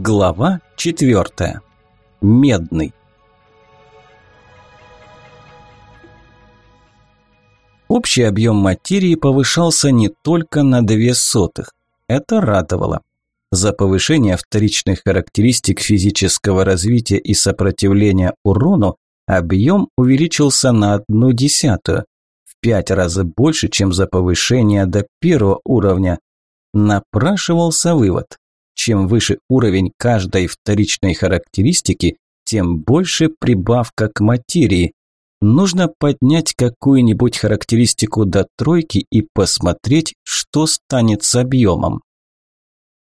Глава четвертая. Медный. Общий объем материи повышался не только на две сотых. Это радовало. За повышение вторичных характеристик физического развития и сопротивления урону объем увеличился на одну десятую, в пять раз больше, чем за повышение до первого уровня. Напрашивался вывод. Чем выше уровень каждой вторичной характеристики, тем больше прибавка к материи. Нужно поднять какую-нибудь характеристику до тройки и посмотреть, что станет с объемом.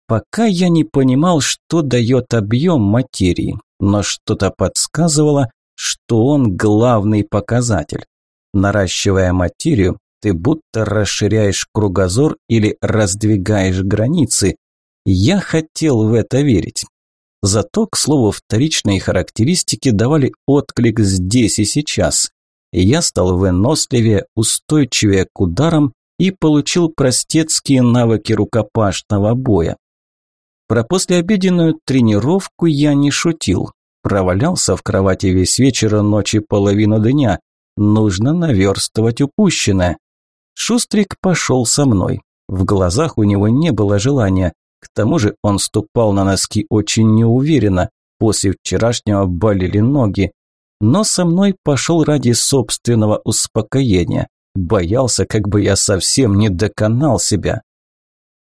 Пока я не понимал, что дает объем материи, но что-то подсказывало, что он главный показатель. Наращивая материю, ты будто расширяешь кругозор или раздвигаешь границы. Я хотел в это верить. Зато, к слову, вторичные характеристики давали отклик здесь и сейчас. Я стал выносливее, устойчивее к ударам и получил простецкие навыки рукопашного боя. Про послеобеденную тренировку я не шутил. Провалялся в кровати весь вечер, ночи половину дня. Нужно наверстывать упущенное. Шустрик пошел со мной. В глазах у него не было желания. К тому же он ступал на носки очень неуверенно. После вчерашнего болели ноги. Но со мной пошел ради собственного успокоения. Боялся, как бы я совсем не доконал себя.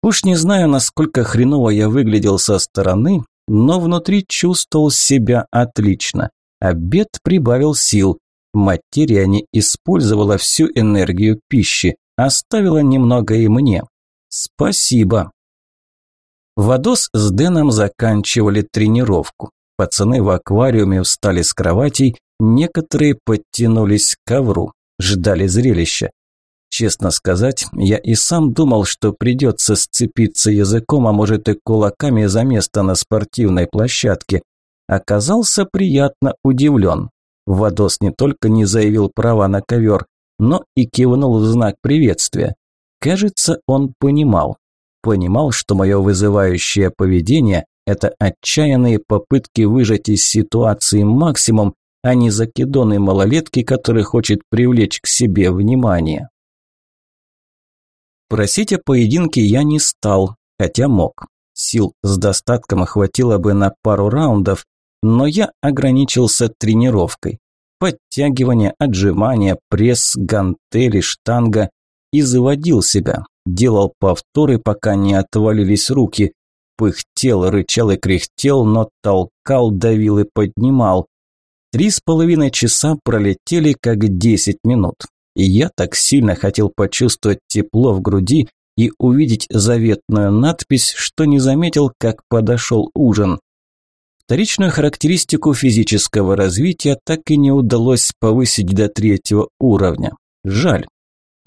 Уж не знаю, насколько хреново я выглядел со стороны, но внутри чувствовал себя отлично. Обед прибавил сил. Материя не использовала всю энергию пищи, оставила немного и мне. Спасибо. Вадос с Дэном заканчивали тренировку. Пацаны в аквариуме встали с кроватей, некоторые подтянулись к ковру, ждали зрелища. Честно сказать, я и сам думал, что придется сцепиться языком, а может и кулаками за место на спортивной площадке. Оказался приятно удивлен. Вадос не только не заявил права на ковер, но и кивнул в знак приветствия. Кажется, он понимал. Понимал, что мое вызывающее поведение – это отчаянные попытки выжать из ситуации максимум, а не закидоны малолетки, который хочет привлечь к себе внимание. Просить о поединке я не стал, хотя мог. Сил с достатком хватило бы на пару раундов, но я ограничился тренировкой. Подтягивание, отжимания, пресс, гантели, штанга и заводил себя. Делал повторы, пока не отвалились руки. Пыхтел, рычал и кряхтел, но толкал, давил и поднимал. Три с половиной часа пролетели как десять минут и я так сильно хотел почувствовать тепло в груди и увидеть заветную надпись, что не заметил, как подошел ужин. Вторичную характеристику физического развития так и не удалось повысить до третьего уровня. Жаль.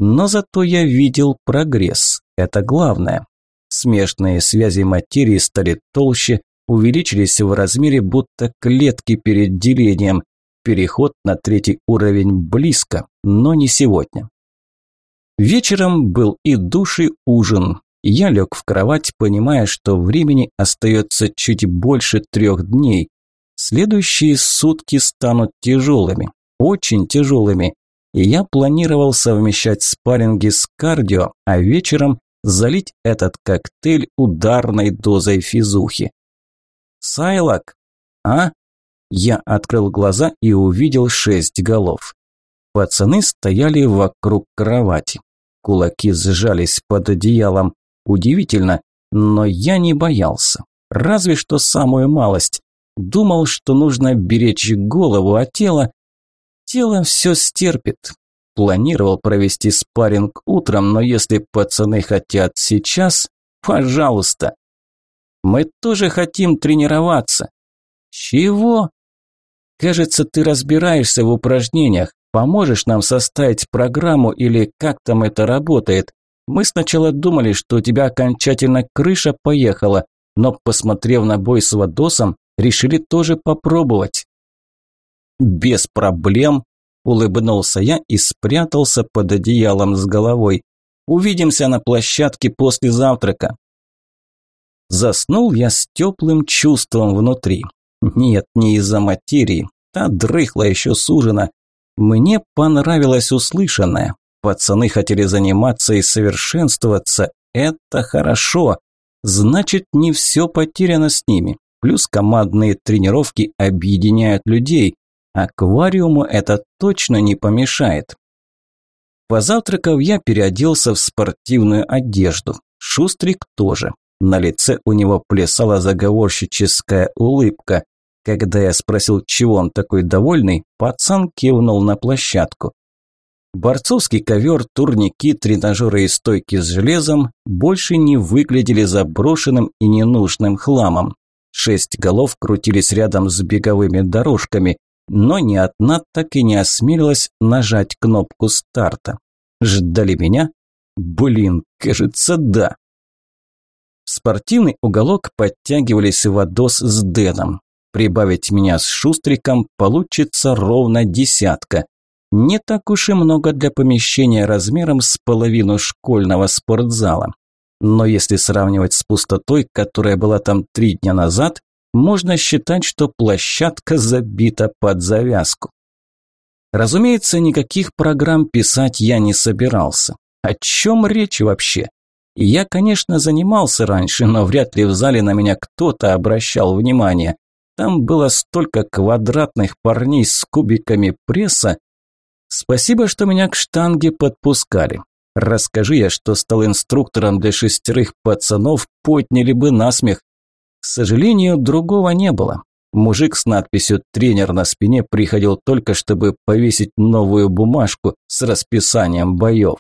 Но зато я видел прогресс. Это главное. Смешные связи материи стали толще, увеличились в размере, будто клетки перед делением. Переход на третий уровень близко, но не сегодня. Вечером был и душ, и ужин. Я лег в кровать, понимая, что времени остается чуть больше трех дней. Следующие сутки станут тяжелыми, очень тяжелыми. Я планировал совмещать спарринги с кардио, а вечером залить этот коктейль ударной дозой физухи. «Сайлак?» «А?» Я открыл глаза и увидел шесть голов. Пацаны стояли вокруг кровати. Кулаки сжались под одеялом. Удивительно, но я не боялся. Разве что самую малость. Думал, что нужно беречь голову, а тело... Тело все стерпит. Планировал провести спарринг утром, но если пацаны хотят сейчас, пожалуйста. Мы тоже хотим тренироваться. Чего? Кажется, ты разбираешься в упражнениях. Поможешь нам составить программу или как там это работает? Мы сначала думали, что у тебя окончательно крыша поехала, но, посмотрев на бой с Вадосом, решили тоже попробовать. Без проблем, улыбнулся я и спрятался под одеялом с головой. Увидимся на площадке после завтрака. Заснул я с теплым чувством внутри. Нет, не из-за материи. Та дрыхла еще сужена. Мне понравилось услышанное. Пацаны хотели заниматься и совершенствоваться. Это хорошо. Значит, не все потеряно с ними. Плюс командные тренировки объединяют людей. Аквариуму это точно не помешает. Позавтракав, я переоделся в спортивную одежду. Шустрик тоже. На лице у него плясала заговорщическая улыбка. Когда я спросил, чего он такой довольный, пацан кивнул на площадку. Борцовский ковер, турники, тренажеры и стойки с железом больше не выглядели заброшенным и ненужным хламом. Шесть голов крутились рядом с беговыми дорожками, но ни одна так и не осмелилась нажать кнопку старта. Ждали меня? Блин, кажется, да. В спортивный уголок подтягивались Вадос с Дэном. Прибавить меня с Шустриком получится ровно десятка. Не так уж и много для помещения размером с половину школьного спортзала. Но если сравнивать с пустотой, которая была там три дня назад, можно считать, что площадка забита под завязку. Разумеется, никаких программ писать я не собирался. О чем речь вообще? Я, конечно, занимался раньше, но вряд ли в зале на меня кто-то обращал внимание. Там было столько квадратных парней с кубиками пресса, Спасибо, что меня к штанге подпускали. Расскажи я, что стал инструктором для шестерых пацанов, подняли бы насмех. К сожалению, другого не было. Мужик с надписью «тренер» на спине приходил только, чтобы повесить новую бумажку с расписанием боев.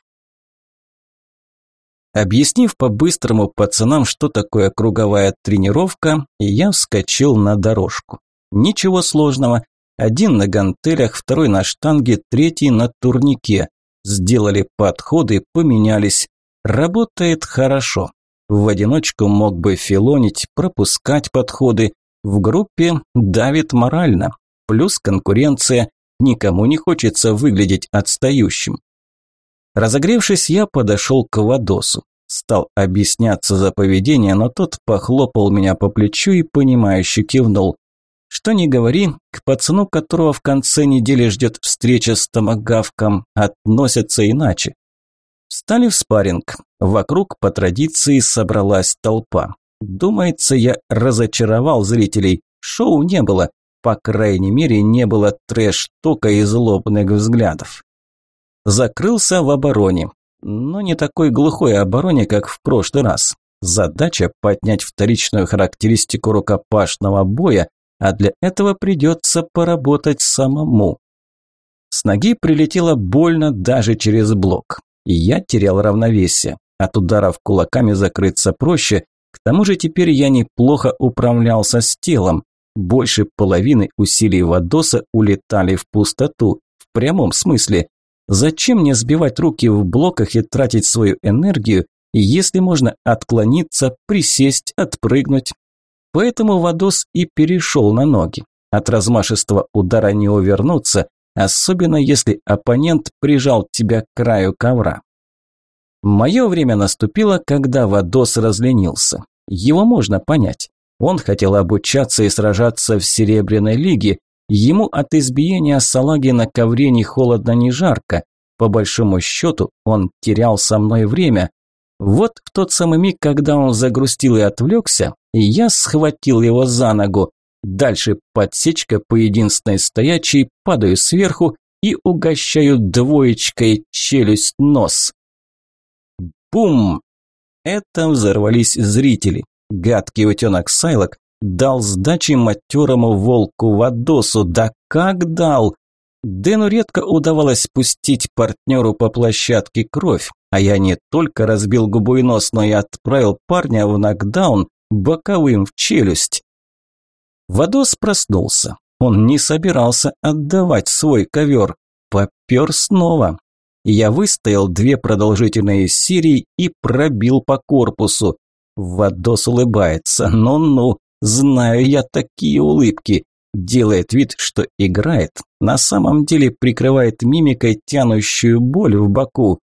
Объяснив по-быстрому пацанам, что такое круговая тренировка, я вскочил на дорожку. Ничего сложного, один на гантелях, второй на штанге, третий на турнике. Сделали подходы, поменялись. Работает хорошо. В одиночку мог бы филонить, пропускать подходы. В группе давит морально. Плюс конкуренция. Никому не хочется выглядеть отстающим. Разогревшись, я подошел к Вадосу. Стал объясняться за поведение, но тот похлопал меня по плечу и понимающе кивнул. Что ни говори, к пацану, которого в конце недели ждет встреча с томогавком, относятся иначе. Встали в спарринг. Вокруг по традиции собралась толпа. Думается, я разочаровал зрителей. Шоу не было. По крайней мере, не было трэш-тока и злобных взглядов. Закрылся в обороне. Но не такой глухой обороне, как в прошлый раз. Задача – поднять вторичную характеристику рукопашного боя, а для этого придется поработать самому. С ноги прилетело больно даже через блок, и я терял равновесие. От ударов кулаками закрыться проще, к тому же теперь я неплохо управлялся с телом. Больше половины усилий Вадоса улетали в пустоту, в прямом смысле. Зачем мне сбивать руки в блоках и тратить свою энергию, если можно отклониться, присесть, отпрыгнуть, Поэтому Вадос и перешел на ноги. От размашистого удара не увернуться, особенно если оппонент прижал тебя к краю ковра. Мое время наступило, когда Вадос разленился. Его можно понять. Он хотел обучаться и сражаться в Серебряной лиге. Ему от избиения салаги на ковре ни холодно, ни жарко. По большому счету, он терял со мной время. Вот в тот самый миг, когда он загрустил и отвлекся, я схватил его за ногу. Дальше подсечка по единственной стоячей, падаю сверху и угощаю двоечкой челюсть-нос. Бум! Это взорвались зрители. Гадкий утенок Сайлок дал сдачи матерому волку Вадосу. Да как дал! Дэну редко удавалось пустить партнеру по площадке кровь, а я не только разбил губу и нос, но и отправил парня в нокдаун боковым в челюсть. Вадос проснулся. Он не собирался отдавать свой ковер. Попер снова. Я выстоял две продолжительные серии и пробил по корпусу. Вадос улыбается. Ну-ну, знаю я такие улыбки. Делает вид, что играет, на самом деле прикрывает мимикой тянущую боль в боку.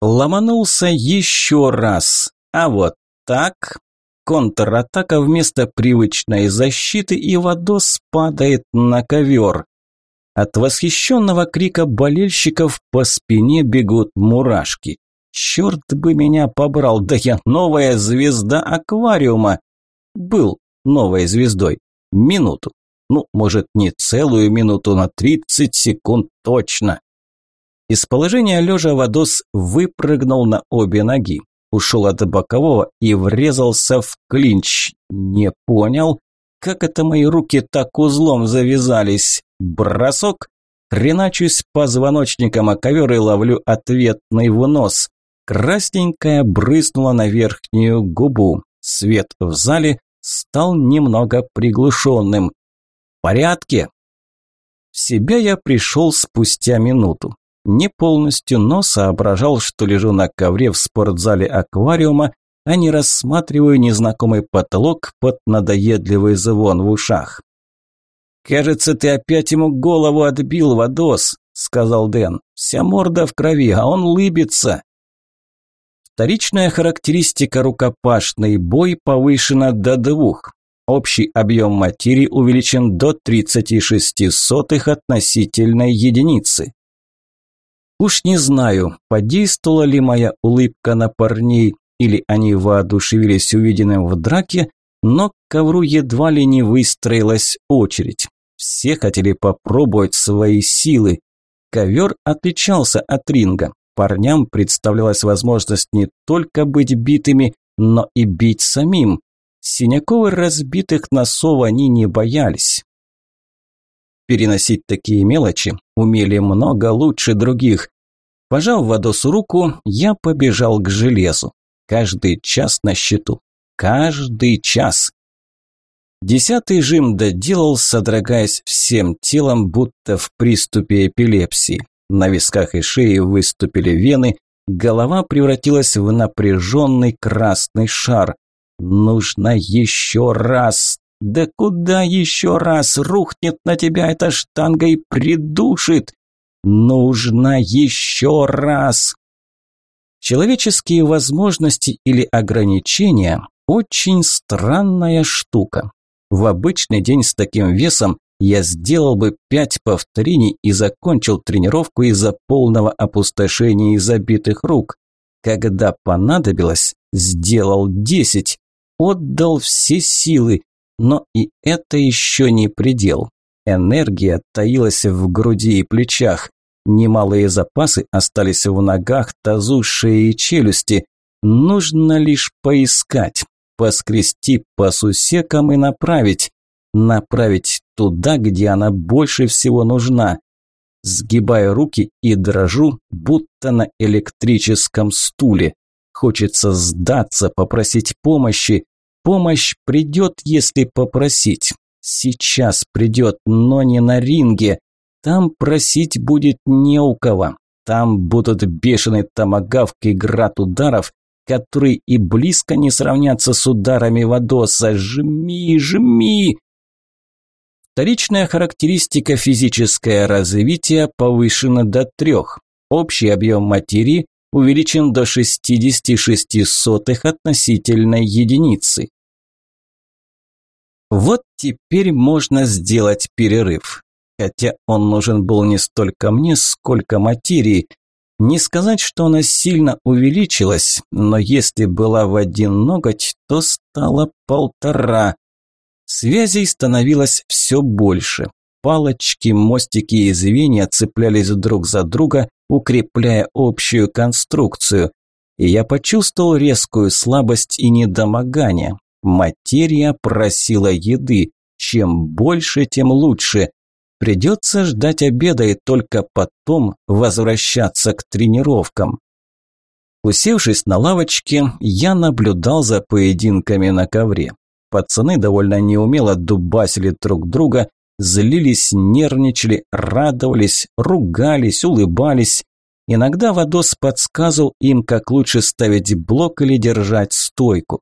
Ломанулся еще раз, а вот так контратака вместо привычной защиты, и Вадос падает на ковер. От восхищенного крика болельщиков по спине бегут мурашки. Черт бы меня побрал, да я новая звезда аквариума. Был новой звездой. Минуту. Ну, может, не целую минуту, на 30 секунд точно. Из положения лежа Вадос выпрыгнул на обе ноги, ушел от бокового и врезался в клинч. Не понял, как это мои руки так узлом завязались. Бросок, хреначусь позвоночником о ковер и ловлю ответный в нос. Красненькая брызнула на верхнюю губу. Свет в зале стал немного приглушенным. «В порядке?» В себя я пришел спустя минуту. Не полностью, но соображал, что лежу на ковре в спортзале аквариума, а не рассматриваю незнакомый потолок под надоедливый звон в ушах. «Кажется, ты опять ему голову отбил, Вадос», – сказал Дэн. «Вся морда в крови, а он лыбится». Вторичная характеристика рукопашный бой повышена до двух. Общий объем материи увеличен до 36 сотых относительной единицы. Уж не знаю, подействовала ли моя улыбка на парней, или они воодушевились увиденным в драке, но к ковру едва ли не выстроилась очередь. Все хотели попробовать свои силы. Ковер отличался от ринга. Парням представлялась возможность не только быть битыми, но и бить самим. Синяковы разбитых носов они не боялись. Переносить такие мелочи умели много лучше других. Пожав Вадосу руку, я побежал к железу. Каждый час на счету. Каждый час. Десятый жим доделал, содрогаясь всем телом, будто в приступе эпилепсии. На висках и шее выступили вены, голова превратилась в напряженный красный шар. Нужно еще раз. Да куда еще раз? Рухнет на тебя эта штанга и придушит. Нужно еще раз. Человеческие возможности или ограничения – очень странная штука. В обычный день с таким весом я сделал бы пять повторений и закончил тренировку из-за полного опустошения и забитых рук. Когда понадобилось, сделал десять, отдал все силы, но и это еще не предел. Энергия таилась в груди и плечах. Немалые запасы остались в ногах, тазу, шее и челюсти. Нужно лишь поискать, поскрести по сусекам и направить направить туда, где она больше всего нужна. Сгибаю руки и дрожу, будто на электрическом стуле. Хочется сдаться, попросить помощи. Помощь придет, если попросить. Сейчас придет, но не на ринге. Там просить будет не у кого. Там будут бешеный томагавк и град ударов, которые и близко не сравнятся с ударами Вадоса. Жми, жми! Вторичная характеристика физическое развитие повышена до трех. Общий объем материи увеличен до 66 сотых относительной единицы. Вот теперь можно сделать перерыв. Хотя он нужен был не столько мне, сколько материи. Не сказать, что она сильно увеличилась, но если была в один ноготь, то стало полтора. Связей становилось все больше. Палочки, мостики и звенья цеплялись друг за друга, укрепляя общую конструкцию. И я почувствовал резкую слабость и недомогание. Материя просила еды. Чем больше, тем лучше. Придется ждать обеда и только потом возвращаться к тренировкам. Усевшись на лавочке, я наблюдал за поединками на ковре. Пацаны довольно неумело дубасили друг друга, злились, нервничали, радовались, ругались, улыбались. Иногда Вадос подсказывал им, как лучше ставить блок или держать стойку.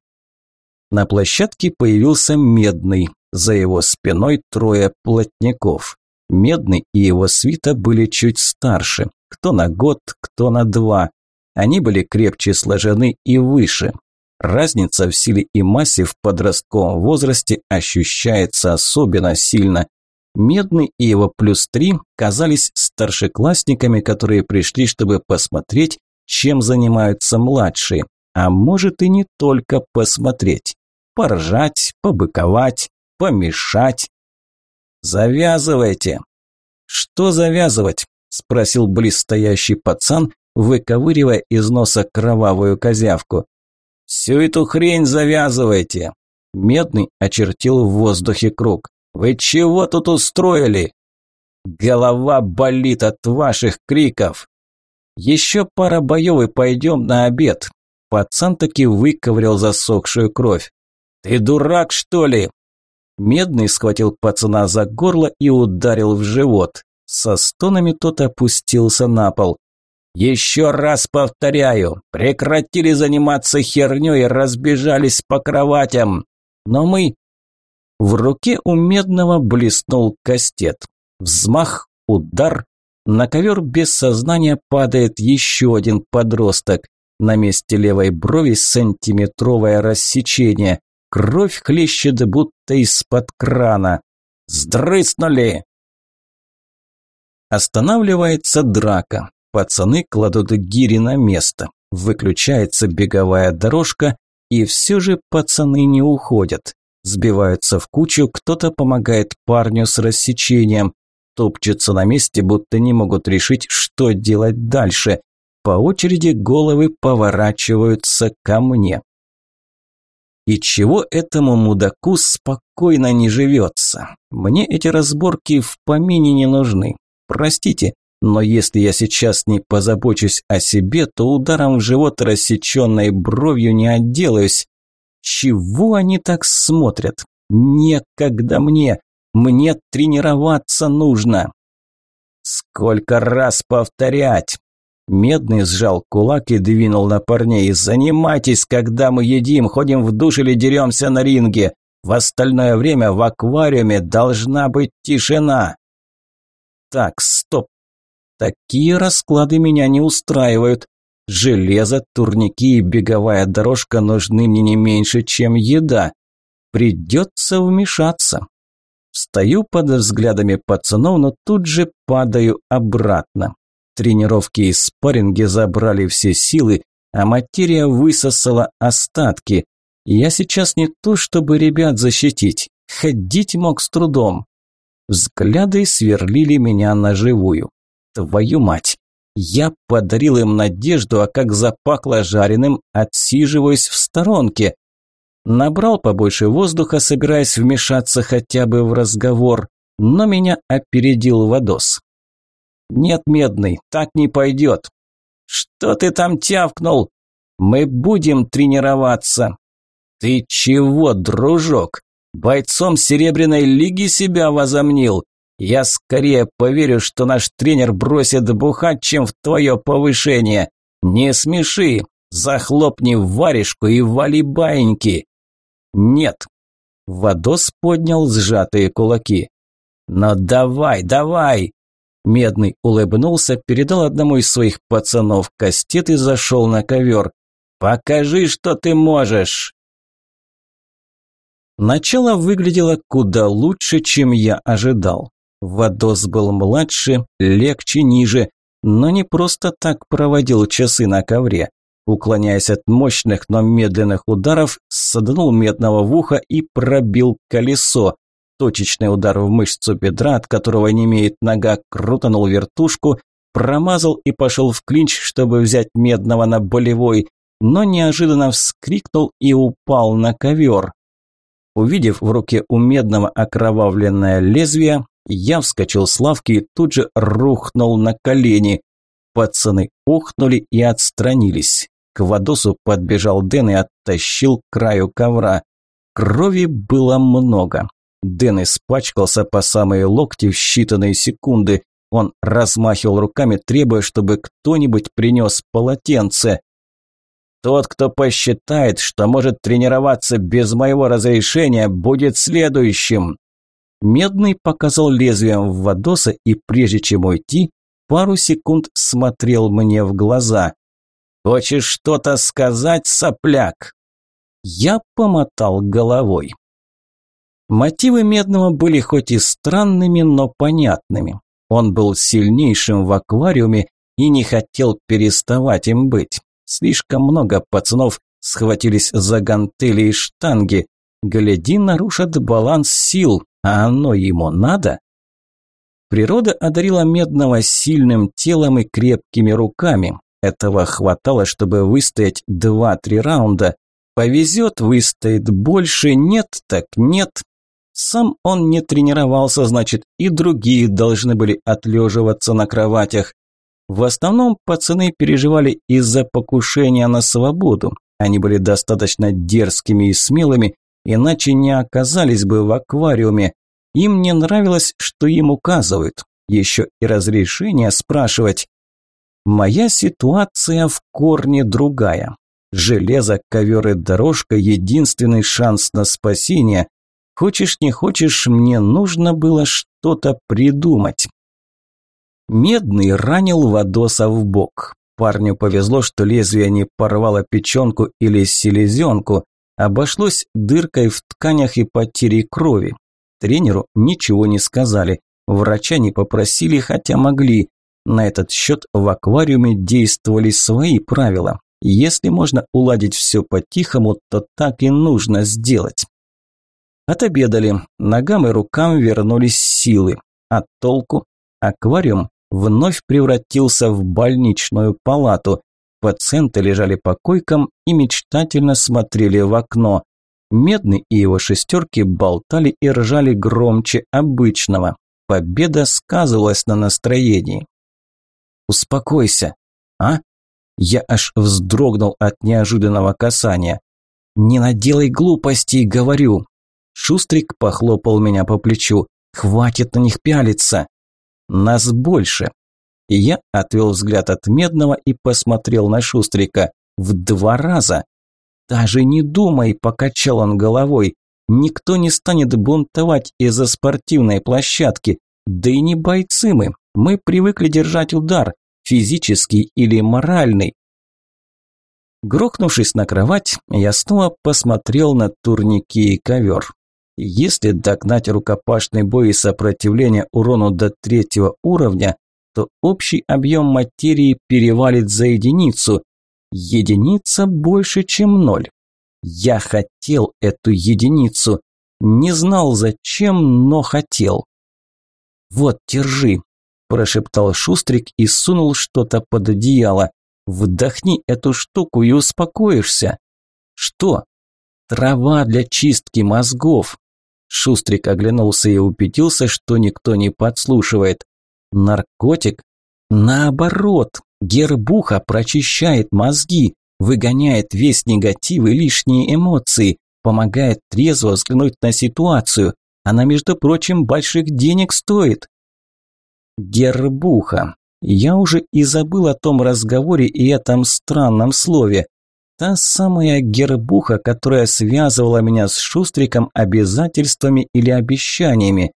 На площадке появился Медный, за его спиной трое плотников. Медный и его свита были чуть старше, кто на год, кто на два. Они были крепче сложены и выше. Разница в силе и массе в подростковом возрасте ощущается особенно сильно. Медный и его плюс три казались старшеклассниками, которые пришли, чтобы посмотреть, чем занимаются младшие. А может и не только посмотреть. Поржать, побыковать, помешать. «Завязывайте!» «Что завязывать?» – спросил близстоящий пацан, выковыривая из носа кровавую козявку. «Всю эту хрень завязывайте!» Медный очертил в воздухе круг. «Вы чего тут устроили?» «Голова болит от ваших криков!» «Еще пара боев и пойдем на обед!» Пацан таки выковырял засохшую кровь. «Ты дурак, что ли?» Медный схватил пацана за горло и ударил в живот. Со стонами тот опустился на пол. «Еще раз повторяю, прекратили заниматься херней разбежались по кроватям. Но мы...» В руке у Медного блеснул кастет. Взмах, удар. На ковер без сознания падает еще один подросток. На месте левой брови сантиметровое рассечение. Кровь хлещет, будто из-под крана. «Сдрыснули!» Останавливается драка. Пацаны кладут гири на место. Выключается беговая дорожка, и все же пацаны не уходят. Сбиваются в кучу, кто-то помогает парню с рассечением. Топчутся на месте, будто не могут решить, что делать дальше. По очереди головы поворачиваются ко мне. И чего этому мудаку спокойно не живется? Мне эти разборки в помине не нужны. Простите, но если я сейчас не позабочусь о себе, то ударом в живот рассеченной бровью не отделаюсь. Чего они так смотрят? Некогда мне. Мне тренироваться нужно. Сколько раз повторять? Медный сжал кулак и двинул на парней. «Занимайтесь, когда мы едим, ходим в душ или деремся на ринге. В остальное время в аквариуме должна быть тишина». «Так, стоп. Такие расклады меня не устраивают. Железо, турники и беговая дорожка нужны мне не меньше, чем еда. Придется вмешаться». Встаю под взглядами пацанов, но тут же падаю обратно. Тренировки и спарринги забрали все силы, а материя высосала остатки. Я сейчас не то, чтобы ребят защитить. Ходить мог с трудом. Взгляды сверлили меня на живую. Твою мать! Я подарил им надежду, а как запахло жареным, отсиживаюсь в сторонке. Набрал побольше воздуха, собираясь вмешаться хотя бы в разговор, но меня опередил Вадос. «Нет, Медный, так не пойдет». «Что ты там тявкнул?» «Мы будем тренироваться». «Ты чего, дружок? Бойцом Серебряной Лиги себя возомнил? Я скорее поверю, что наш тренер бросит бухать, чем в твое повышение. Не смеши, захлопни варежку и вали баиньки». «Нет». Вадос поднял сжатые кулаки. «Но давай, давай!» Медный улыбнулся, передал одному из своих пацанов кастет и зашел на ковер. «Покажи, что ты можешь!» Начало выглядело куда лучше, чем я ожидал. Вадос был младше, легче, ниже, но не просто так проводил часы на ковре. Уклоняясь от мощных, но медленных ударов, саданул медного в ухо и пробил колесо. Точечный удар в мышцу бедра, от которого не имеет нога, крутанул вертушку, промазал и пошел в клинч, чтобы взять медного на болевой, но неожиданно вскрикнул и упал на ковер. Увидев в руке у медного окровавленное лезвие, я вскочил с лавки и тут же рухнул на колени. Пацаны ухнули и отстранились. К Вадосу подбежал Дэн и оттащил краю ковра. Крови было много. Дэн испачкался по самые локти в считанные секунды. Он размахивал руками, требуя, чтобы кто-нибудь принес полотенце. «Тот, кто посчитает, что может тренироваться без моего разрешения, будет следующим!» Медный показал лезвием в Вадоса и, прежде чем уйти, пару секунд смотрел мне в глаза. «Хочешь что-то сказать, сопляк?» Я помотал головой. Мотивы Медного были хоть и странными, но понятными. Он был сильнейшим в аквариуме и не хотел переставать им быть. Слишком много пацанов схватились за гантели и штанги. Гляди, нарушат баланс сил, а оно ему надо? Природа одарила Медного сильным телом и крепкими руками. Этого хватало, чтобы выстоять два-три раунда. Повезет, выстоит больше, нет так нет. Сам он не тренировался, значит, и другие должны были отлеживаться на кроватях. В основном пацаны переживали из-за покушения на свободу. Они были достаточно дерзкими и смелыми, иначе не оказались бы в аквариуме. Им не нравилось, что им указывают. Еще и разрешение спрашивать. Моя ситуация в корне другая. Железо, ковер и дорожка – единственный шанс на спасение. Хочешь не хочешь, мне нужно было что-то придумать. Медный ранил Вадоса в бок. Парню повезло, что лезвие не порвало печенку или селезенку. Обошлось дыркой в тканях и потерей крови. Тренеру ничего не сказали. Врача не попросили, хотя могли. На этот счет в аквариуме действовали свои правила. Если можно уладить все по-тихому, то так и нужно сделать. Отобедали. Ногам и рукам вернулись силы. А толку? Аквариум вновь превратился в больничную палату. Пациенты лежали по койкам и мечтательно смотрели в окно. Медный и его шестерки болтали и ржали громче обычного. Победа сказывалась на настроении. «Успокойся!» «А?» Я аж вздрогнул от неожиданного касания. «Не наделай глупостей, говорю!» Шустрик похлопал меня по плечу. «Хватит на них пялиться!» «Нас больше!» И я отвел взгляд от Медного и посмотрел на Шустрика. «В два раза!» «Даже не думай!» – покачал он головой. «Никто не станет бунтовать из-за спортивной площадки. Да и не бойцы мы. Мы привыкли держать удар, физический или моральный. Грохнувшись на кровать, я снова посмотрел на турники и ковер. Если догнать рукопашный бой и сопротивление урону до третьего уровня, то общий объем материи перевалит за единицу. Единица больше, чем ноль. Я хотел эту единицу. Не знал зачем, но хотел. «Вот, держи», – прошептал Шустрик и сунул что-то под одеяло. «Вдохни эту штуку и успокоишься». «Что?» «Трава для чистки мозгов». Шустрик оглянулся и убедился, что никто не подслушивает. «Наркотик?» «Наоборот, гербуха прочищает мозги, выгоняет весь негатив и лишние эмоции, помогает трезво взглянуть на ситуацию, она, между прочим, больших денег стоит. Гербуха. Я уже и забыл о том разговоре и этом странном слове. Та самая гербуха, которая связывала меня с Шустриком обязательствами или обещаниями.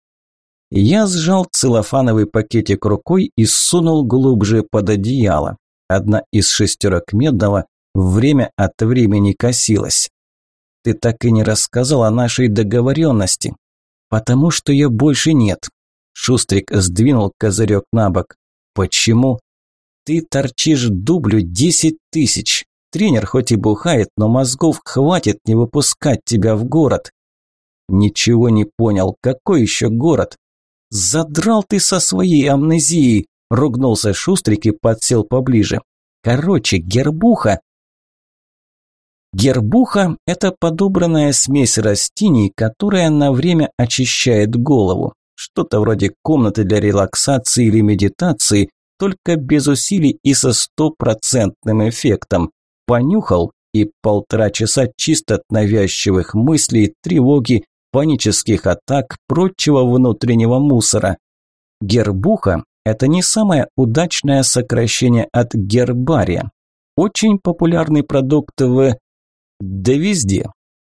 Я сжал целлофановый пакетик рукой и сунул глубже под одеяло. Одна из шестерок медного время от времени косилась. Ты так и не рассказал о нашей договоренности. «Потому что ее больше нет». Шустрик сдвинул козырек на бок. «Почему?» «Ты торчишь дублю десять тысяч. Тренер хоть и бухает, но мозгов хватит не выпускать тебя в город». «Ничего не понял. Какой еще город?» «Задрал ты со своей амнезией!» – ругнулся Шустрик и подсел поближе. «Короче, гербуха Гербуха – это подобранная смесь растений, которая на время очищает голову. Что-то вроде комнаты для релаксации или медитации, только без усилий и со стопроцентным эффектом. Понюхал и полтора часа чисто от навязчивых мыслей, тревоги, панических атак, прочего внутреннего мусора. Гербуха – это не самое удачное сокращение от гербария. Очень популярный продукт в да везде.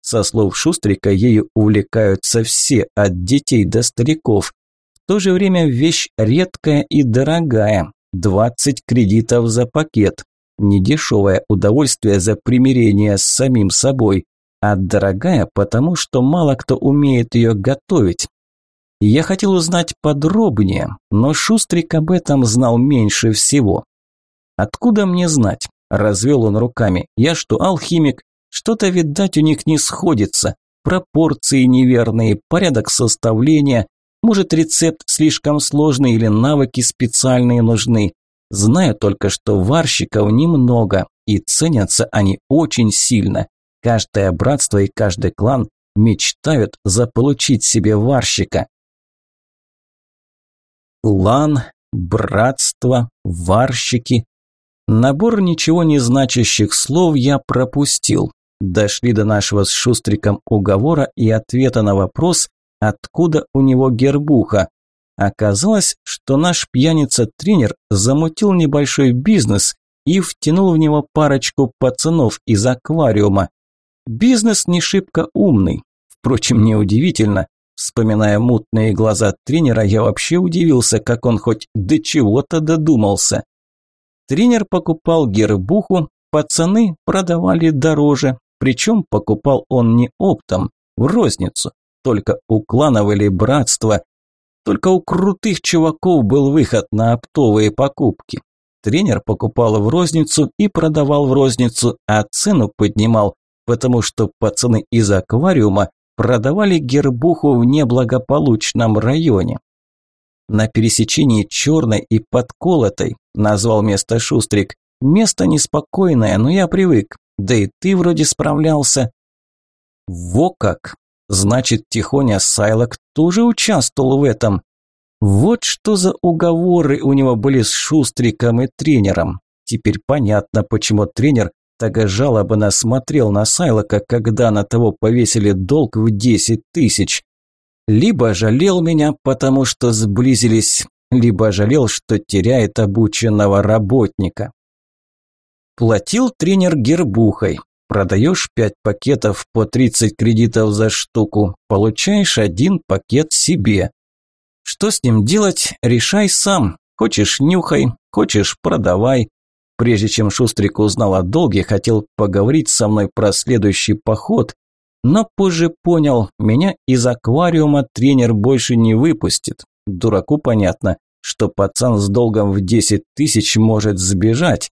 Со слов Шустрика, ею увлекаются все, от детей до стариков. В то же время вещь редкая и дорогая. 20 кредитов за пакет. Недешевое удовольствие за примирение с самим собой. а дорогая, потому что мало кто умеет ее готовить. Я хотел узнать подробнее, но Шустрик об этом знал меньше всего. Откуда мне знать? Развел он руками. Я что, алхимик? Что-то, видать, у них не сходится. Пропорции неверные, порядок составления. Может, рецепт слишком сложный или навыки специальные нужны. Знаю только, что варщиков немного, и ценятся они очень сильно. Каждое братство и каждый клан мечтают заполучить себе варщика. Лан, братство, варщики. Набор ничего не значащих слов я пропустил. Дошли до нашего с Шустриком уговора и ответа на вопрос, откуда у него гербуха. Оказалось, что наш пьяница-тренер замутил небольшой бизнес и втянул в него парочку пацанов из аквариума. Бизнес не шибко умный. Впрочем, неудивительно. Вспоминая мутные глаза тренера, я вообще удивился, как он хоть до чего-то додумался. Тренер покупал гербуху, пацаны продавали дороже, причем покупал он не оптом, в розницу, только у кланов или братства. Только у крутых чуваков был выход на оптовые покупки. Тренер покупал в розницу и продавал в розницу, а цену поднимал, потому что пацаны из аквариума продавали гербуху в неблагополучном районе. На пересечении Черной и Подколотой, назвал место Шустрик, место неспокойное, но я привык, да и ты вроде справлялся. Во как! Значит, Тихоня Сайлок тоже участвовал в этом. Вот что за уговоры у него были с Шустриком и тренером. Теперь понятно, почему тренер так жалобно смотрел на Сайлока, когда на того повесили долг в десять тысяч. Либо жалел меня, потому что сблизились, либо жалел, что теряет обученного работника. Платил тренер гербухой. Продаешь пять пакетов по 30 кредитов за штуку, получаешь один пакет себе. Что с ним делать, решай сам. Хочешь нюхай, хочешь продавай. Прежде чем Шустрик узнал о долге, хотел поговорить со мной про следующий поход, но позже понял, меня из аквариума тренер больше не выпустит. Дураку понятно, что пацан с долгом в 10 тысяч может сбежать.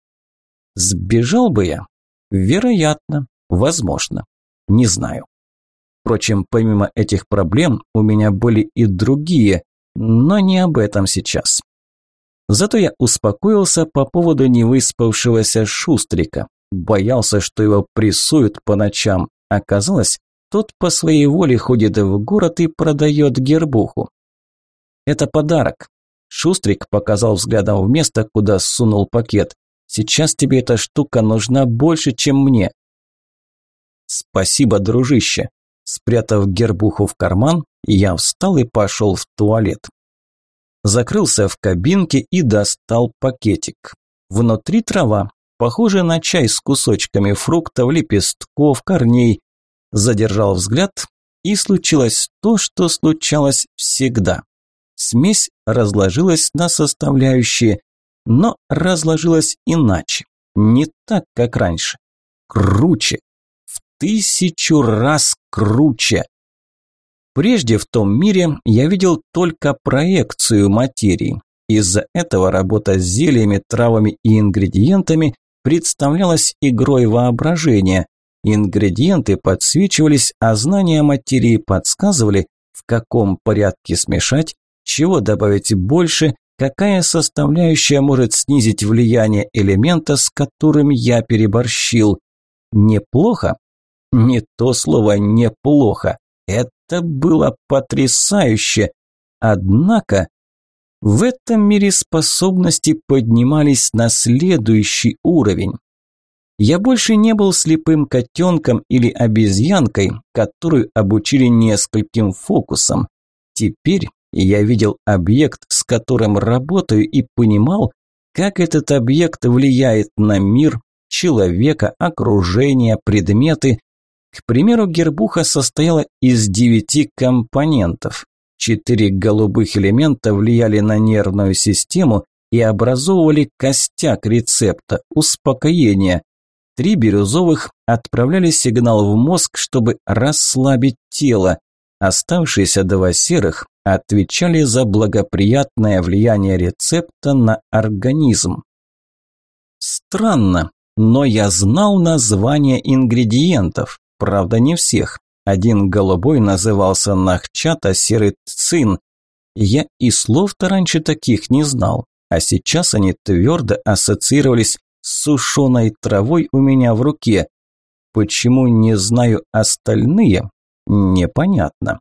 Сбежал бы я? Вероятно, возможно, не знаю. Впрочем, помимо этих проблем, у меня были и другие, но не об этом сейчас. Зато я успокоился по поводу невыспавшегося Шустрика. Боялся, что его прессуют по ночам. Оказалось, тот по своей воле ходит в город и продает гербуху. Это подарок. Шустрик показал взглядом в место, куда сунул пакет. Сейчас тебе эта штука нужна больше, чем мне. Спасибо, дружище. Спрятав гербуху в карман, я встал и пошел в туалет закрылся в кабинке и достал пакетик. Внутри трава, похожая на чай с кусочками фруктов, лепестков, корней. Задержал взгляд, и случилось то, что случалось всегда. Смесь разложилась на составляющие, но разложилась иначе, не так, как раньше. Круче, в тысячу раз круче. Прежде в том мире я видел только проекцию материи. Из-за этого работа с зельями, травами и ингредиентами представлялась игрой воображения. Ингредиенты подсвечивались, а знания материи подсказывали, в каком порядке смешать, чего добавить больше, какая составляющая может снизить влияние элемента, с которым я переборщил. Неплохо? Не то слово «неплохо». Это было потрясающе. Однако в этом мире способности поднимались на следующий уровень. Я больше не был слепым котенком или обезьянкой, которую обучили нескольким фокусам. Теперь я видел объект, с которым работаю, и понимал, как этот объект влияет на мир, человека, окружение, предметы, к примеру, гербуха состояла из девяти компонентов. Четыре голубых элемента влияли на нервную систему и образовывали костяк рецепта – успокоение. Три бирюзовых отправляли сигнал в мозг, чтобы расслабить тело. Оставшиеся два серых отвечали за благоприятное влияние рецепта на организм. Странно, но я знал название ингредиентов, правда не всех. Один голубой назывался нахчат, а серый цин. Я и слов-то раньше таких не знал, а сейчас они твердо ассоциировались с сушеной травой у меня в руке. Почему не знаю остальные, непонятно.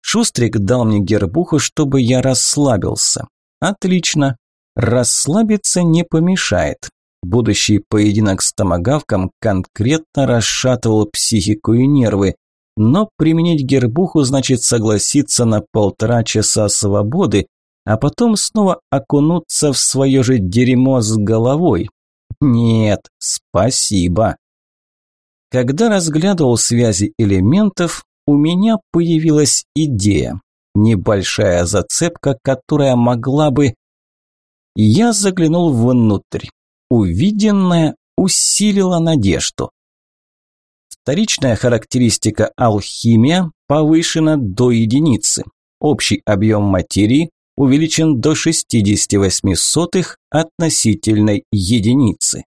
Шустрик дал мне гербуху, чтобы я расслабился. Отлично. Расслабиться не помешает. Будущий поединок с томогавком конкретно расшатывал психику и нервы. Но применить гербуху значит согласиться на полтора часа свободы, а потом снова окунуться в свое же дерьмо с головой. Нет, спасибо. Когда разглядывал связи элементов, у меня появилась идея. Небольшая зацепка, которая могла бы... Я заглянул внутрь. Увиденное усилило надежду. Вторичная характеристика алхимия повышена до единицы. Общий объем материи увеличен до 68 сотых относительной единицы.